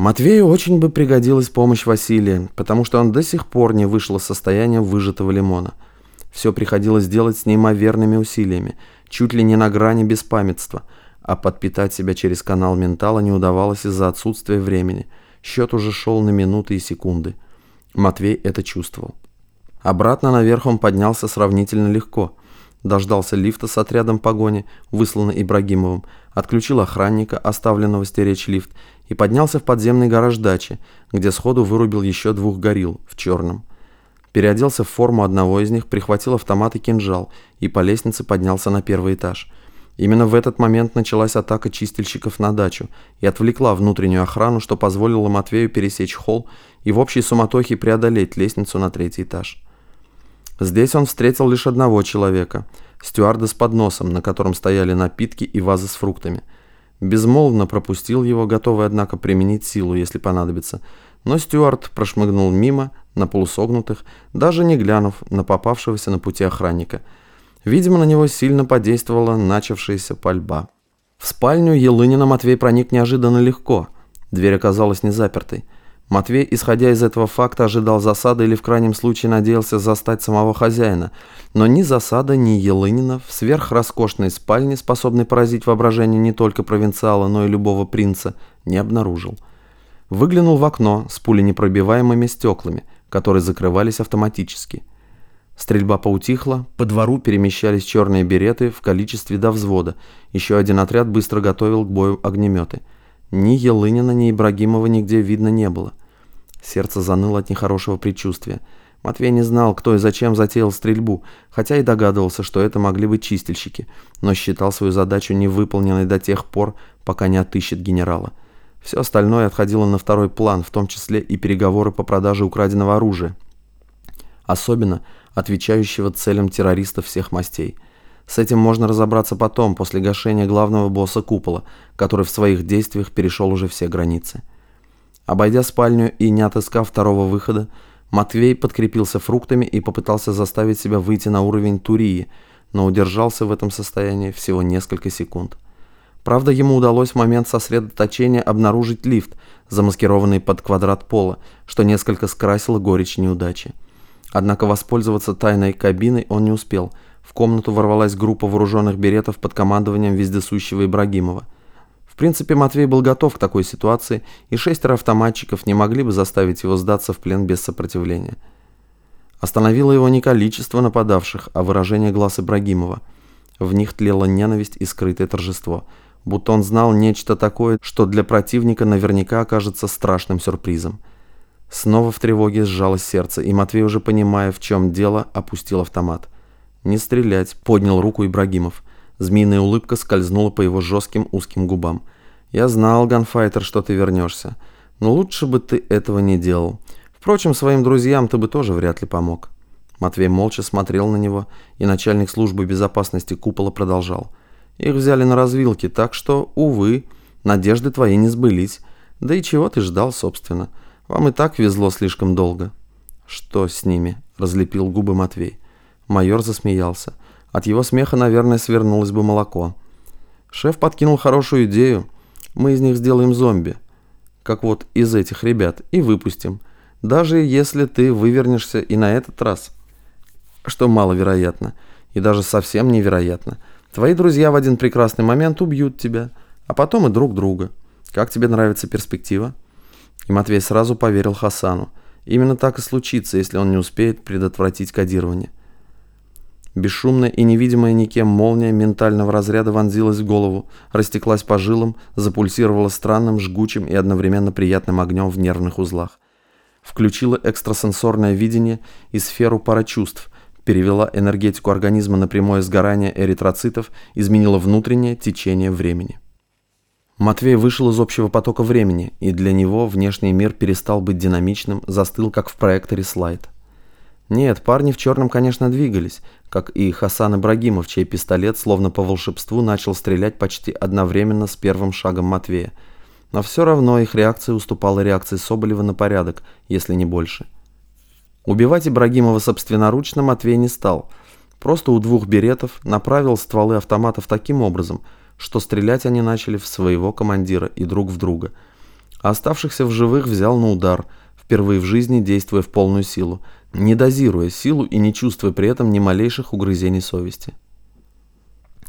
Матвею очень бы пригодилась помощь Василия, потому что он до сих пор не вышел из состояния выжатого лимона. Все приходилось делать с неимоверными усилиями, чуть ли не на грани беспамятства, а подпитать себя через канал ментала не удавалось из-за отсутствия времени. Счет уже шел на минуты и секунды. Матвей это чувствовал. Обратно наверх он поднялся сравнительно легко. Дождался лифта с отрядом погони, высланный Ибрагимовым, отключил охранника, оставленного стеречь лифт, и поднялся в подземный гараж дачи, где сходу вырубил еще двух горилл в черном. Переоделся в форму одного из них, прихватил автомат и кинжал и по лестнице поднялся на первый этаж. Именно в этот момент началась атака чистильщиков на дачу и отвлекла внутреннюю охрану, что позволило Матвею пересечь холл и в общей суматохе преодолеть лестницу на третий этаж. Здесь он встретил лишь одного человека – стюарда с подносом, на котором стояли напитки и вазы с фруктами. Безмолвно пропустил его, готовый, однако, применить силу, если понадобится. Но стюард прошмыгнул мимо, на полусогнутых, даже не глянув на попавшегося на пути охранника. Видимо, на него сильно подействовала начавшаяся пальба. В спальню Елынина Матвей проник неожиданно легко. Дверь оказалась не запертой. Матвей, исходя из этого факта, ожидал засады или в крайнем случае надеялся застать самого хозяина. Но ни засада, ни Елынина в сверхроскошной спальне, способной поразить воображение не только провинциала, но и любого принца, не обнаружил. Выглянул в окно с пуленепробиваемыми стеклами, которые закрывались автоматически. Стрельба поутихла, по двору перемещались черные береты в количестве до взвода. Еще один отряд быстро готовил к бою огнеметы. Ни Елынина, ни Ибрагимова нигде видно не было. Сердце заныло от нехорошего предчувствия. Матвей не знал, кто и зачем затеял стрельбу, хотя и догадывался, что это могли быть чистильщики, но считал свою задачу невыполненной до тех пор, пока не отыщет генерала. Все остальное отходило на второй план, в том числе и переговоры по продаже украденного оружия. Особенно отвечающего целям террористов всех мастей. С этим можно разобраться потом, после гашения главного босса купола, который в своих действиях перешел уже все границы. Обойдя спальню и не отыскав второго выхода, Матвей подкрепился фруктами и попытался заставить себя выйти на уровень Турии, но удержался в этом состоянии всего несколько секунд. Правда, ему удалось в момент сосредоточения обнаружить лифт, замаскированный под квадрат пола, что несколько скрасило горечь неудачи. Однако воспользоваться тайной кабиной он не успел. В комнату ворвалась группа вооруженных беретов под командованием вездесущего Ибрагимова – принципе, Матвей был готов к такой ситуации, и шестеро автоматчиков не могли бы заставить его сдаться в плен без сопротивления. Остановило его не количество нападавших, а выражение глаз Ибрагимова. В них тлела ненависть и скрытое торжество, будто он знал нечто такое, что для противника наверняка окажется страшным сюрпризом. Снова в тревоге сжалось сердце, и Матвей, уже понимая, в чем дело, опустил автомат. «Не стрелять», — поднял руку Ибрагимов. Змеиная улыбка скользнула по его жестким узким губам. «Я знал, ганфайтер, что ты вернешься. Но лучше бы ты этого не делал. Впрочем, своим друзьям ты бы тоже вряд ли помог». Матвей молча смотрел на него, и начальник службы безопасности купола продолжал. «Их взяли на развилке, так что, увы, надежды твои не сбылись. Да и чего ты ждал, собственно? Вам и так везло слишком долго». «Что с ними?» – разлепил губы Матвей. Майор засмеялся. От его смеха, наверное, свернулось бы молоко. Шеф подкинул хорошую идею. Мы из них сделаем зомби. Как вот из этих ребят. И выпустим. Даже если ты вывернешься и на этот раз. Что маловероятно. И даже совсем невероятно. Твои друзья в один прекрасный момент убьют тебя. А потом и друг друга. Как тебе нравится перспектива? И Матвей сразу поверил Хасану. Именно так и случится, если он не успеет предотвратить кодирование. Бесшумная и невидимая никем молния ментального разряда вонзилась в голову, растеклась по жилам, запульсировала странным, жгучим и одновременно приятным огнем в нервных узлах. Включила экстрасенсорное видение и сферу парачувств, перевела энергетику организма на прямое сгорание эритроцитов, изменила внутреннее течение времени. Матвей вышел из общего потока времени, и для него внешний мир перестал быть динамичным, застыл, как в проекторе слайд. Нет, парни в черном, конечно, двигались, как и Хасан Ибрагимов, чей пистолет, словно по волшебству, начал стрелять почти одновременно с первым шагом Матвея. Но все равно их реакция уступала реакции Соболева на порядок, если не больше. Убивать Ибрагимова собственноручно Матвей не стал. Просто у двух беретов направил стволы автоматов таким образом, что стрелять они начали в своего командира и друг в друга. а оставшихся в живых взял на удар, впервые в жизни действуя в полную силу, не дозируя силу и не чувствуя при этом ни малейших угрызений совести.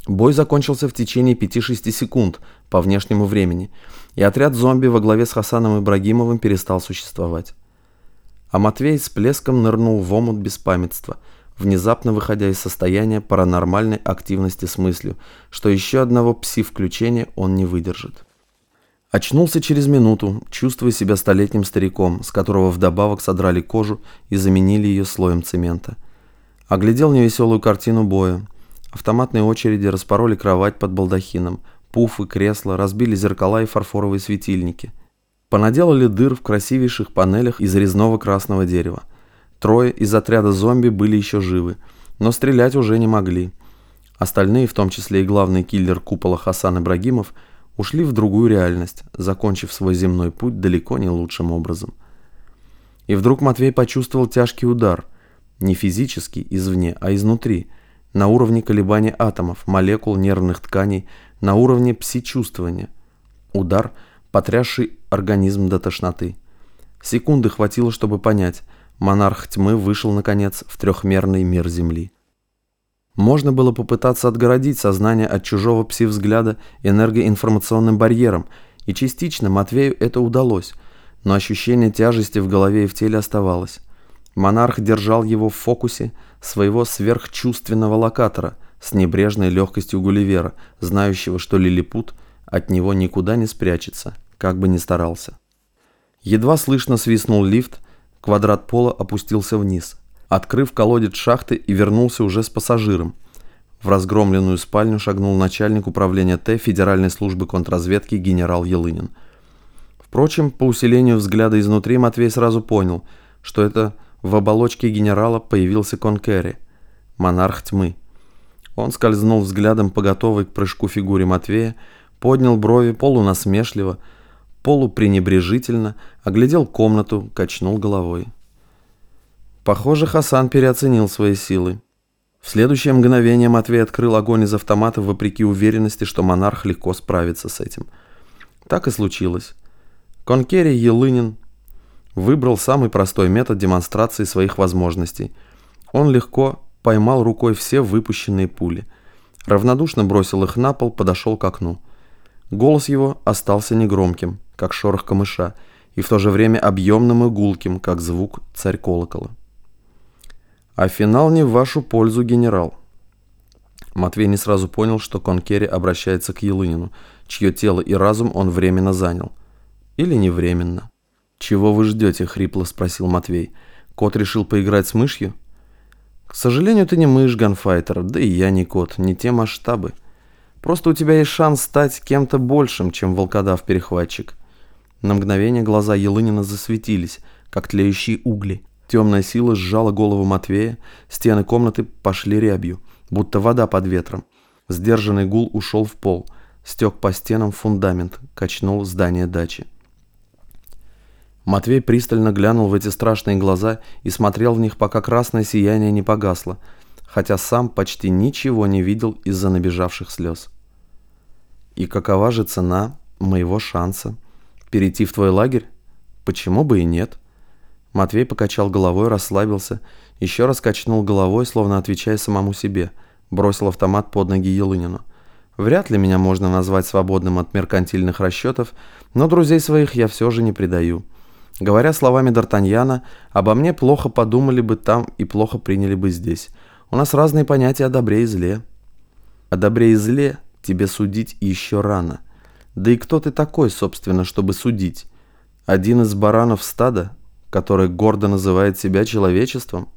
Бой закончился в течение 5-6 секунд по внешнему времени, и отряд зомби во главе с Хасаном Ибрагимовым перестал существовать. А Матвей с плеском нырнул в омут беспамятства, внезапно выходя из состояния паранормальной активности с мыслью, что еще одного пси-включения он не выдержит. Очнулся через минуту, чувствуя себя столетним стариком, с которого вдобавок содрали кожу и заменили ее слоем цемента. Оглядел невеселую картину боя. Автоматные очереди распороли кровать под балдахином, пуфы, кресла, разбили зеркала и фарфоровые светильники. Понаделали дыр в красивейших панелях из резного красного дерева. Трое из отряда зомби были еще живы, но стрелять уже не могли. Остальные, в том числе и главный киллер купола Хасан Ибрагимов, ушли в другую реальность, закончив свой земной путь далеко не лучшим образом. И вдруг Матвей почувствовал тяжкий удар, не физический, извне, а изнутри – на уровне колебаний атомов, молекул нервных тканей, на уровне пси-чувствования. Удар, потрясший организм до тошноты. Секунды хватило, чтобы понять, монарх тьмы вышел, наконец, в трехмерный мир Земли. Можно было попытаться отгородить сознание от чужого пси-взгляда энергоинформационным барьером, и частично Матвею это удалось, но ощущение тяжести в голове и в теле оставалось. Монарх держал его в фокусе своего сверхчувственного локатора с небрежной легкостью Гулливера, знающего, что лилипут от него никуда не спрячется, как бы ни старался. Едва слышно свистнул лифт, квадрат пола опустился вниз, открыв колодец шахты и вернулся уже с пассажиром. В разгромленную спальню шагнул начальник управления Т Федеральной службы контрразведки генерал Елынин. Впрочем, по усилению взгляда изнутри Матвей сразу понял, что это в оболочке генерала появился Конкерри, монарх тьмы. Он скользнул взглядом по готовой к прыжку фигуре Матвея, поднял брови полунасмешливо, полупренебрежительно, оглядел комнату, качнул головой. Похоже, Хасан переоценил свои силы. В следующее мгновение Матвей открыл огонь из автомата вопреки уверенности, что монарх легко справится с этим. Так и случилось. Конкерри Елынин выбрал самый простой метод демонстрации своих возможностей. Он легко поймал рукой все выпущенные пули. Равнодушно бросил их на пол, подошел к окну. Голос его остался негромким, как шорох камыша, и в то же время объемным и гулким, как звук царь колокола. «А финал не в вашу пользу, генерал». Матвей не сразу понял, что Конкери обращается к Елынину, чье тело и разум он временно занял. Или не временно. «Чего вы ждете?» — хрипло спросил Матвей. «Кот решил поиграть с мышью?» «К сожалению, ты не мышь, ганфайтер, да и я не кот, не те масштабы. Просто у тебя есть шанс стать кем-то большим, чем волкодав-перехватчик». На мгновение глаза Елынина засветились, как тлеющие угли. Темная сила сжала голову Матвея, стены комнаты пошли рябью, будто вода под ветром. Сдержанный гул ушел в пол, стек по стенам фундамент, качнул здание дачи. Матвей пристально глянул в эти страшные глаза и смотрел в них, пока красное сияние не погасло, хотя сам почти ничего не видел из-за набежавших слез. «И какова же цена моего шанса? Перейти в твой лагерь? Почему бы и нет?» Матвей покачал головой, расслабился, еще раз качнул головой, словно отвечая самому себе, бросил автомат под ноги Елынину. «Вряд ли меня можно назвать свободным от меркантильных расчетов, но друзей своих я все же не предаю». Говоря словами Д'Артаньяна, обо мне плохо подумали бы там и плохо приняли бы здесь. У нас разные понятия о добре и зле. О добре и зле тебе судить еще рано. Да и кто ты такой, собственно, чтобы судить? Один из баранов стада, который гордо называет себя человечеством?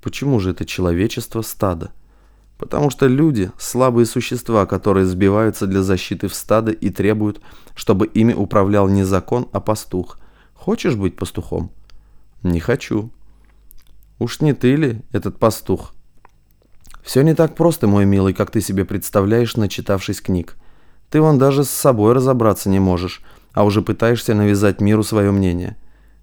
Почему же это человечество стадо? Потому что люди – слабые существа, которые сбиваются для защиты в стадо и требуют, чтобы ими управлял не закон, а пастух – Хочешь быть пастухом? Не хочу. Уж не ты ли этот пастух? Все не так просто, мой милый, как ты себе представляешь, начитавшись книг. Ты вон даже с собой разобраться не можешь, а уже пытаешься навязать миру свое мнение.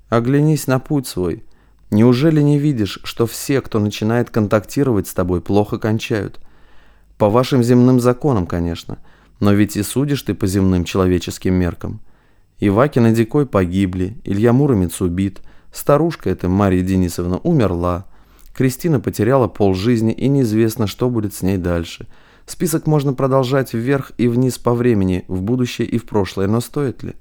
Оглянись на путь свой. Неужели не видишь, что все, кто начинает контактировать с тобой, плохо кончают? По вашим земным законам, конечно, но ведь и судишь ты по земным человеческим меркам. Ивакин и Дикой погибли, Илья Муромец убит, старушка эта Марья Денисовна умерла, Кристина потеряла полжизни и неизвестно, что будет с ней дальше. Список можно продолжать вверх и вниз по времени, в будущее и в прошлое, но стоит ли?